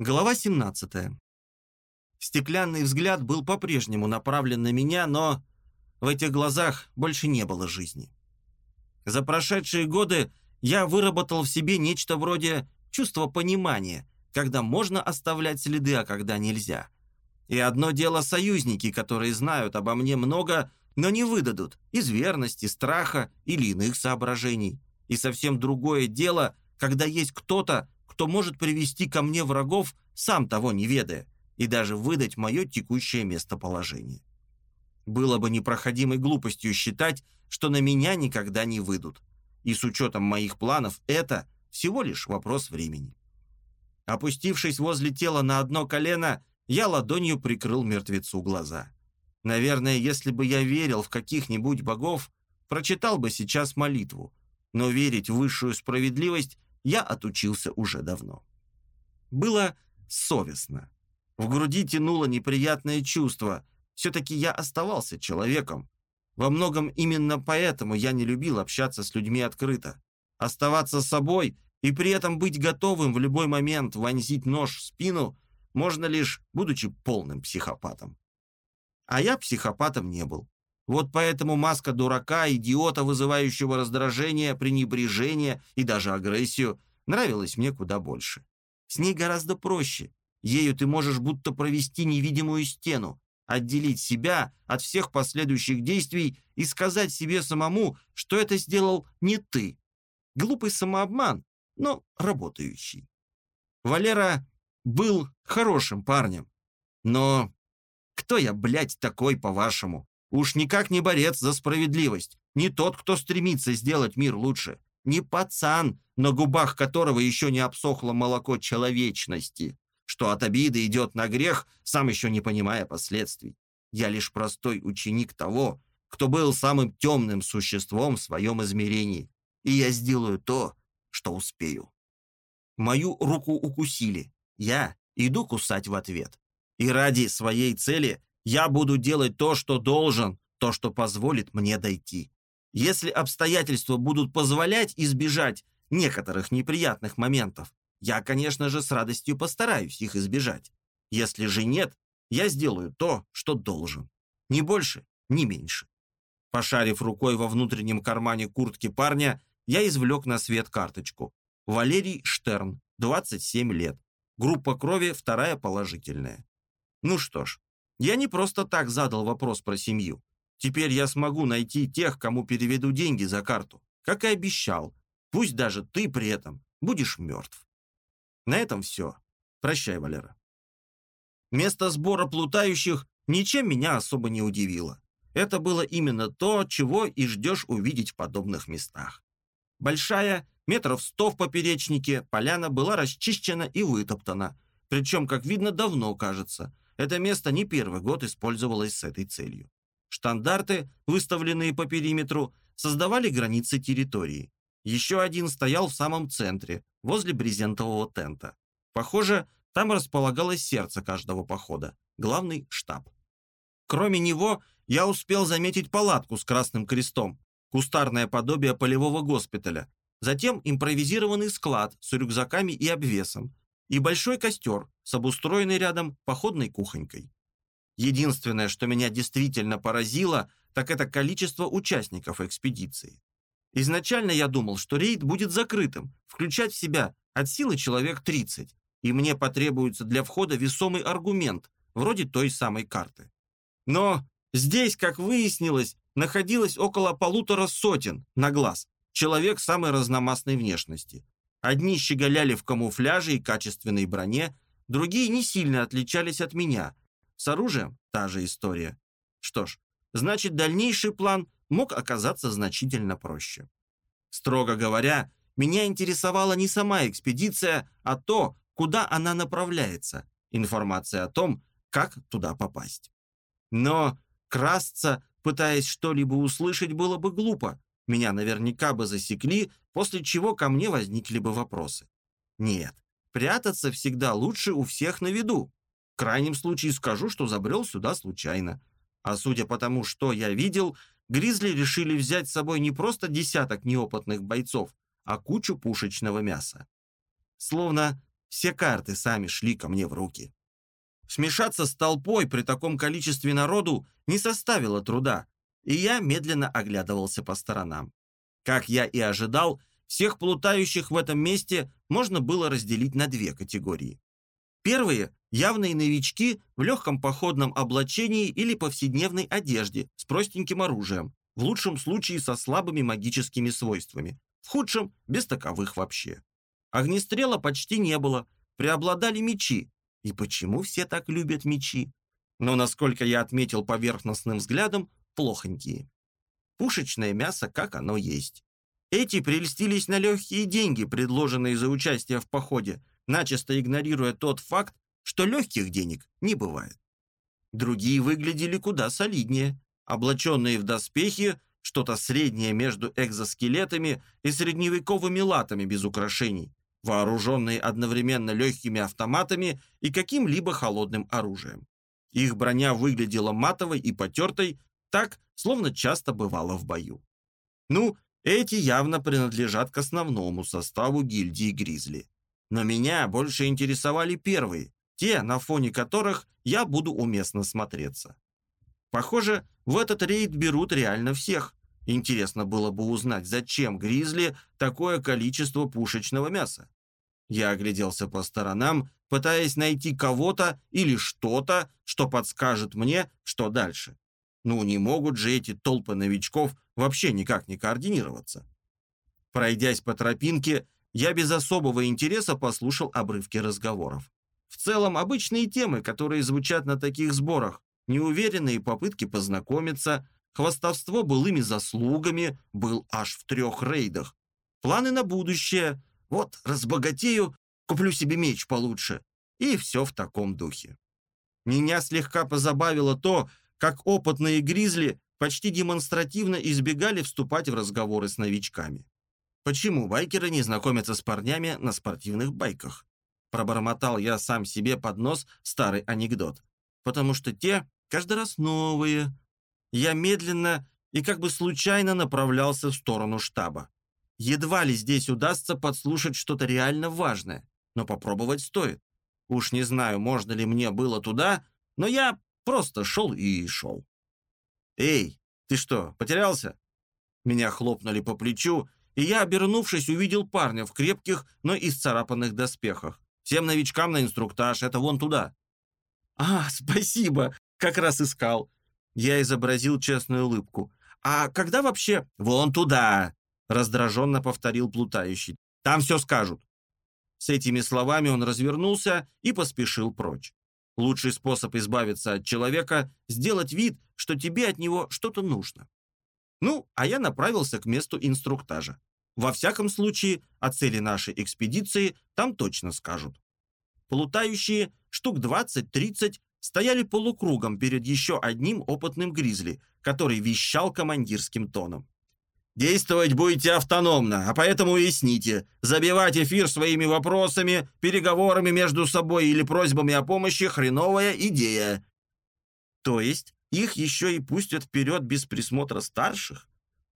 Глава 17. Стеклянный взгляд был по-прежнему направлен на меня, но в этих глазах больше не было жизни. За прошедшие годы я выработал в себе нечто вроде чувства понимания, когда можно оставлять следы, а когда нельзя. И одно дело союзники, которые знают обо мне много, но не выдадут из верности, страха или иных соображений. И совсем другое дело, когда есть кто-то, кто может привести ко мне врагов, сам того не ведая, и даже выдать мое текущее местоположение. Было бы непроходимой глупостью считать, что на меня никогда не выйдут. И с учетом моих планов это всего лишь вопрос времени. Опустившись возле тела на одно колено, я ладонью прикрыл мертвецу глаза. Наверное, если бы я верил в каких-нибудь богов, прочитал бы сейчас молитву, но верить в высшую справедливость я отучился уже давно. Было совестно. В груди тянуло неприятное чувство. Все-таки я оставался человеком. Во многом именно поэтому я не любил общаться с людьми открыто. Оставаться собой и при этом быть готовым в любой момент вонзить нож в спину можно лишь будучи полным психопатом. А я психопатом не был. Вот поэтому маска дурака, идиота, вызывающего раздражение, пренебрежение и даже агрессию, нравилась мне куда больше. С ней гораздо проще. Ею ты можешь будто провести невидимую стену, отделить себя от всех последующих действий и сказать себе самому, что это сделал не ты. Глупый самообман, но работающий. Валера был хорошим парнем, но кто я, блядь, такой, по-вашему? Уж никак не борец за справедливость, не тот, кто стремится сделать мир лучше, не пацан, на губах которого еще не обсохло молоко человечности, что от обиды идет на грех, сам еще не понимая последствий. Я лишь простой ученик того, кто был самым темным существом в своем измерении, и я сделаю то, что успею. Мою руку укусили, я иду кусать в ответ. И ради своей цели я буду делать то, что должен, то, что позволит мне дойти. Если обстоятельства будут позволять избежать некоторых неприятных моментов, я, конечно же, с радостью постараюсь их избежать. Если же нет, я сделаю то, что должен. Ни больше, ни меньше. Пошарив рукой во внутреннем кармане куртки парня, я извлек на свет карточку. Валерий Штерн, 27 лет. Группа крови вторая положительная. Ну что ж, я не просто так задал вопрос про семью. Теперь я смогу найти тех, кому переведу деньги за карту, как и обещал. Пусть даже ты при этом будешь мертв. На этом все. Прощай, Валера. Место сбора плутающих ничем меня особо не удивило. Это было именно то, чего и ждешь увидеть в подобных местах. Большая, метров сто в поперечнике, поляна была расчищена и вытоптана. Причем, как видно, давно, кажется. Это место не первый год использовалось с этой целью. Штандарты, выставленные по периметру, создавали границы территории. Еще один стоял в самом центре, возле брезентового тента. Похоже, там располагалось сердце каждого похода, главный штаб. Кроме него, я успел заметить палатку с красным крестом, кустарное подобие полевого госпиталя, затем импровизированный склад с рюкзаками и обвесом, и большой костер с обустроенной рядом походной кухонькой. Единственное, что меня действительно поразило, так это количество участников экспедиции. Изначально я думал, что рейд будет закрытым, включать в себя от силы человек 30, и мне потребуется для входа весомый аргумент, вроде той самой карты. Но здесь, как выяснилось, находилось около полутора сотен на глаз, человек самой разномастной внешности. Одни щеголяли в камуфляже и качественной броне, другие не сильно отличались от меня – с оружием та же история. Что ж, значит, дальнейший план мог оказаться значительно проще. Строго говоря, меня интересовала не сама экспедиция, а то, куда она направляется, информация о том, как туда попасть. Но красться, пытаясь что-либо услышать, было бы глупо. Меня наверняка бы засекли, после чего ко мне возникли бы вопросы. Нет, прятаться всегда лучше у всех на виду. В крайнем случае скажу, что забрел сюда случайно. А судя по тому, что я видел, гризли решили взять с собой не просто десяток неопытных бойцов, а кучу пушечного мяса. Словно все карты сами шли ко мне в руки. Смешаться с толпой при таком количестве народу не составило труда, и я медленно оглядывался по сторонам. Как я и ожидал, всех плутающих в этом месте можно было разделить на две категории. Первые – явные новички в легком походном облачении или повседневной одежде с простеньким оружием, в лучшем случае со слабыми магическими свойствами, в худшем – без таковых вообще. Огнестрела почти не было, преобладали мечи. И почему все так любят мечи? Но, насколько я отметил поверхностным взглядом, плохонькие. Пушечное мясо, как оно есть. Эти прельстились на легкие деньги, предложенные за участие в походе, начисто игнорируя тот факт, что легких денег не бывает. Другие выглядели куда солиднее, облаченные в доспехи, что-то среднее между экзоскелетами и средневековыми латами без украшений, вооруженные одновременно легкими автоматами и каким-либо холодным оружием. Их броня выглядела матовой и потертой, так, словно часто бывало в бою. Ну, эти явно принадлежат к основному составу гильдии Гризли. Но меня больше интересовали первые, те, на фоне которых я буду уместно смотреться. Похоже, в этот рейд берут реально всех. Интересно было бы узнать, зачем Гризли такое количество пушечного мяса. Я огляделся по сторонам, пытаясь найти кого-то или что-то, что подскажет мне, что дальше. Ну, не могут же эти толпы новичков вообще никак не координироваться. Пройдясь по тропинке, я без особого интереса послушал обрывки разговоров. В целом, обычные темы, которые звучат на таких сборах, неуверенные попытки познакомиться, хвастовство былыми заслугами был аж в трех рейдах, планы на будущее, вот разбогатею, куплю себе меч получше, и все в таком духе. Меня слегка позабавило то, как опытные гризли почти демонстративно избегали вступать в разговоры с новичками. Почему байкеры не знакомятся с парнями на спортивных байках? Пробормотал я сам себе под нос старый анекдот. Потому что те каждый раз новые. Я медленно и как бы случайно направлялся в сторону штаба. Едва ли здесь удастся подслушать что-то реально важное, но попробовать стоит. Уж не знаю, можно ли мне было туда, но я Просто шел и шел. «Эй, ты что, потерялся?» Меня хлопнули по плечу, и я, обернувшись, увидел парня в крепких, но исцарапанных доспехах. Всем новичкам на инструктаж, это вон туда. «А, спасибо, как раз искал». Я изобразил честную улыбку. «А когда вообще...» «Вон туда!» раздраженно повторил плутающий. «Там все скажут». С этими словами он развернулся и поспешил прочь. Лучший способ избавиться от человека – сделать вид, что тебе от него что-то нужно. Ну, а я направился к месту инструктажа. Во всяком случае, о цели нашей экспедиции там точно скажут. Плутающие, штук 20-30, стояли полукругом перед еще одним опытным гризли, который вещал командирским тоном. Действовать будете автономно, а поэтому уясните. Забивать эфир своими вопросами, переговорами между собой или просьбами о помощи – хреновая идея. То есть их еще и пустят вперед без присмотра старших?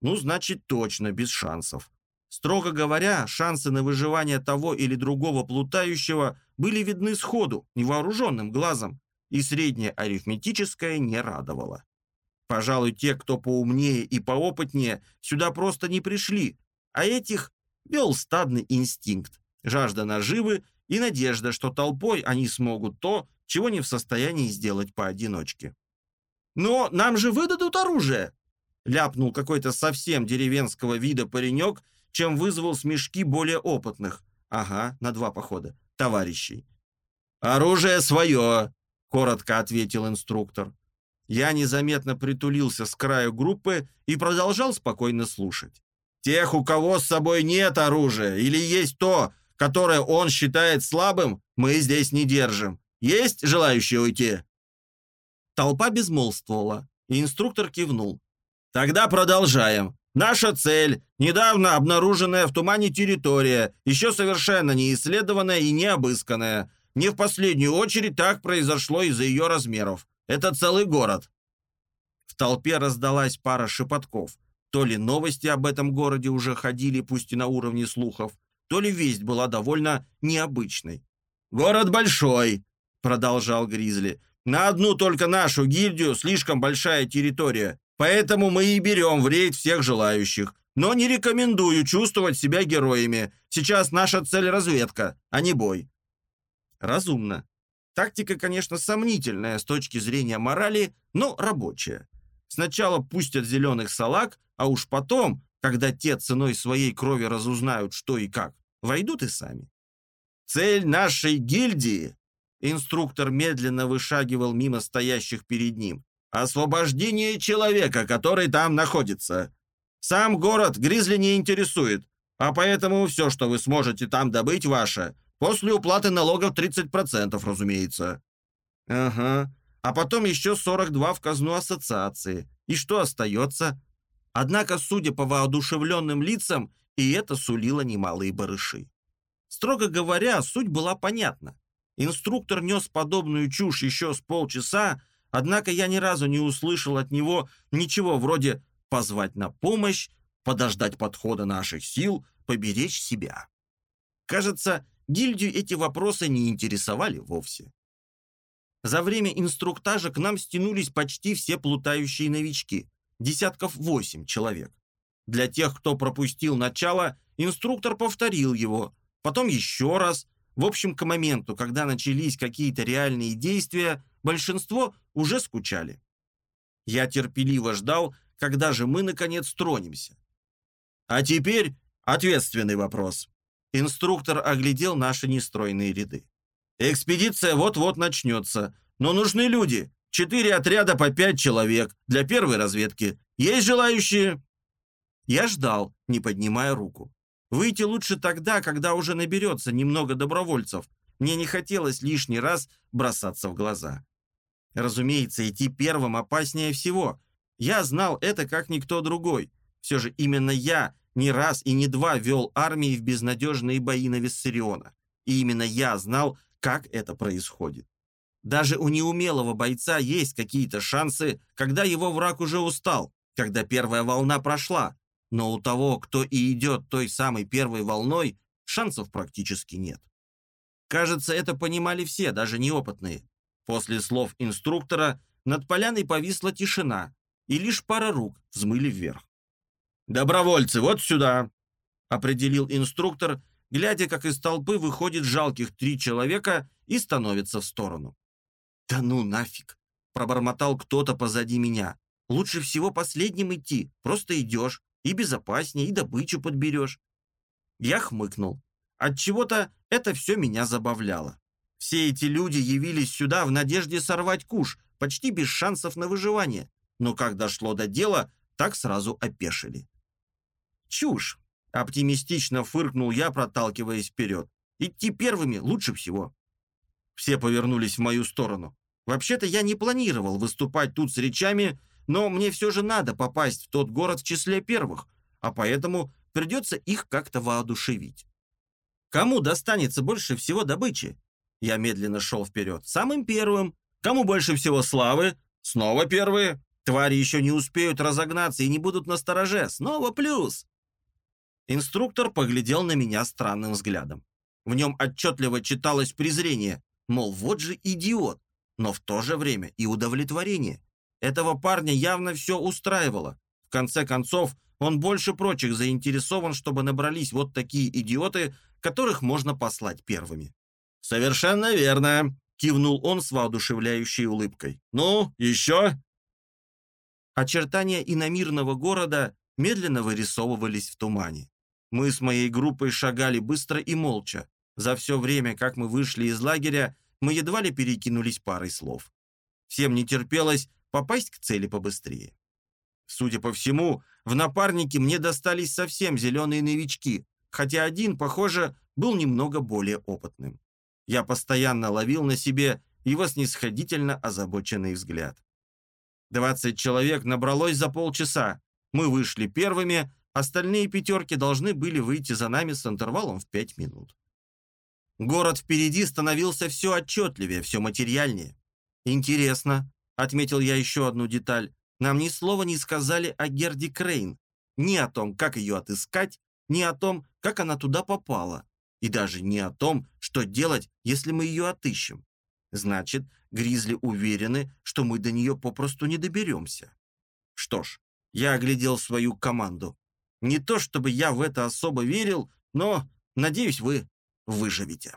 Ну, значит, точно без шансов. Строго говоря, шансы на выживание того или другого плутающего были видны сходу, невооруженным глазом, и среднее арифметическое не радовало. Пожалуй, те, кто поумнее и поопытнее, сюда просто не пришли, а этих вел стадный инстинкт, жажда наживы и надежда, что толпой они смогут то, чего не в состоянии сделать поодиночке. «Но нам же выдадут оружие!» ляпнул какой-то совсем деревенского вида паренек, чем вызвал смешки более опытных. Ага, на два похода. Товарищей. «Оружие свое!» — коротко ответил инструктор. Я незаметно притулился с краю группы и продолжал спокойно слушать. Тех, у кого с собой нет оружия или есть то, которое он считает слабым, мы здесь не держим. Есть желающие уйти?» Толпа безмолвствовала, и инструктор кивнул. «Тогда продолжаем. Наша цель – недавно обнаруженная в тумане территория, еще совершенно не исследованная и не обысканная. Не в последнюю очередь так произошло из-за ее размеров. Это целый город». В толпе раздалась пара шепотков. То ли новости об этом городе уже ходили, пусть и на уровне слухов, то ли весть была довольно необычной. «Город большой», — продолжал Гризли. «На одну только нашу гильдию слишком большая территория, поэтому мы и берем в рейд всех желающих. Но не рекомендую чувствовать себя героями. Сейчас наша цель разведка, а не бой». Разумно. Тактика, конечно, сомнительная с точки зрения морали, но рабочая. Сначала пустят зеленых салаг, а уж потом, когда те ценой своей крови разузнают, что и как, войдут и сами. Цель нашей гильдии, инструктор медленно вышагивал мимо стоящих перед ним, освобождение человека, который там находится. Сам город Гризли не интересует, а поэтому все, что вы сможете там добыть, ваше – После уплаты налогов 30%, разумеется. Ага. А потом еще 42 в казну ассоциации. И что остается? Однако, судя по воодушевленным лицам, и это сулило немалые барыши. Строго говоря, суть была понятна. Инструктор нес подобную чушь еще с полчаса, однако я ни разу не услышал от него ничего вроде «позвать на помощь», «подождать подхода наших сил», «поберечь себя». Кажется, Гильдию эти вопросы не интересовали вовсе. За время инструктажа к нам стянулись почти все плутающие новички, десятков восемь человек. Для тех, кто пропустил начало, инструктор повторил его, потом еще раз. В общем, к моменту, когда начались какие-то реальные действия, большинство уже скучали. Я терпеливо ждал, когда же мы, наконец, тронемся. А теперь ответственный вопрос. Инструктор оглядел наши нестройные ряды. «Экспедиция вот-вот начнется, но нужны люди. Четыре отряда по пять человек для первой разведки. Есть желающие?» Я ждал, не поднимая руку. Выйти лучше тогда, когда уже наберется немного добровольцев. Мне не хотелось лишний раз бросаться в глаза. Разумеется, идти первым опаснее всего. Я знал это как никто другой. Все же именно я не раз и не два вел армии в безнадежные бои на Виссариона. И именно я знал, как это происходит. Даже у неумелого бойца есть какие-то шансы, когда его враг уже устал, когда первая волна прошла. Но у того, кто и идет той самой первой волной, шансов практически нет. Кажется, это понимали все, даже неопытные. После слов инструктора над поляной повисла тишина, и лишь пара рук взмыли вверх. «Добровольцы, вот сюда!» — определил инструктор, глядя, как из толпы выходит жалких три человека и становится в сторону. «Да ну нафиг!» — пробормотал кто-то позади меня. «Лучше всего последним идти, просто идешь, и безопаснее, и добычу подберешь». Я хмыкнул. Отчего-то это все меня забавляло. Все эти люди явились сюда в надежде сорвать куш, почти без шансов на выживание. Но как дошло до дела, так сразу опешили. Чушь. Оптимистично фыркнул я, проталкиваясь вперед. Идти первыми лучше всего. Все повернулись в мою сторону. Вообще-то я не планировал выступать тут с речами, но мне все же надо попасть в тот город в числе первых, а поэтому придется их как-то воодушевить. Кому достанется больше всего добычи? Я медленно шел вперед. Самым первым. Кому больше всего славы? Снова первые. Твари еще не успеют разогнаться и не будут на стороже. Снова плюс. Инструктор поглядел на меня странным взглядом. В нем отчетливо читалось презрение, мол, вот же идиот, но в то же время и удовлетворение. Этого парня явно все устраивало. В конце концов, он больше прочих заинтересован, чтобы набрались вот такие идиоты, которых можно послать первыми. «Совершенно верно», — кивнул он с воодушевляющей улыбкой. «Ну, еще?» Очертания иномирного города медленно вырисовывались в тумане. Мы с моей группой шагали быстро и молча. За все время, как мы вышли из лагеря, мы едва ли перекинулись парой слов. Всем не терпелось попасть к цели побыстрее. Судя по всему, в напарнике мне достались совсем зеленые новички, хотя один, похоже, был немного более опытным. Я постоянно ловил на себе его снисходительно озабоченный взгляд. Двадцать человек набралось за полчаса. Мы вышли первыми, Остальные пятерки должны были выйти за нами с интервалом в пять минут. Город впереди становился все отчетливее, все материальнее. «Интересно», — отметил я еще одну деталь, «нам ни слова не сказали о Герде Крейн, ни о том, как ее отыскать, ни о том, как она туда попала, и даже не о том, что делать, если мы ее отыщем. Значит, Гризли уверены, что мы до нее попросту не доберемся». Что ж, я оглядел свою команду. Не то чтобы я в это особо верил, но, надеюсь, вы выживете.